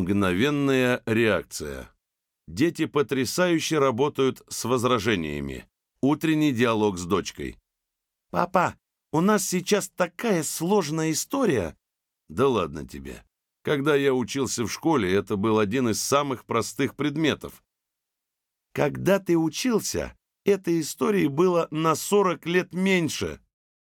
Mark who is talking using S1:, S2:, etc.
S1: Мгновенная реакция. Дети потрясающе работают с возражениями. Утренний диалог с дочкой. «Папа, у нас сейчас такая сложная история!» «Да ладно тебе. Когда я учился в школе, это был один из самых простых предметов. Когда ты учился, этой истории было на 40 лет меньше.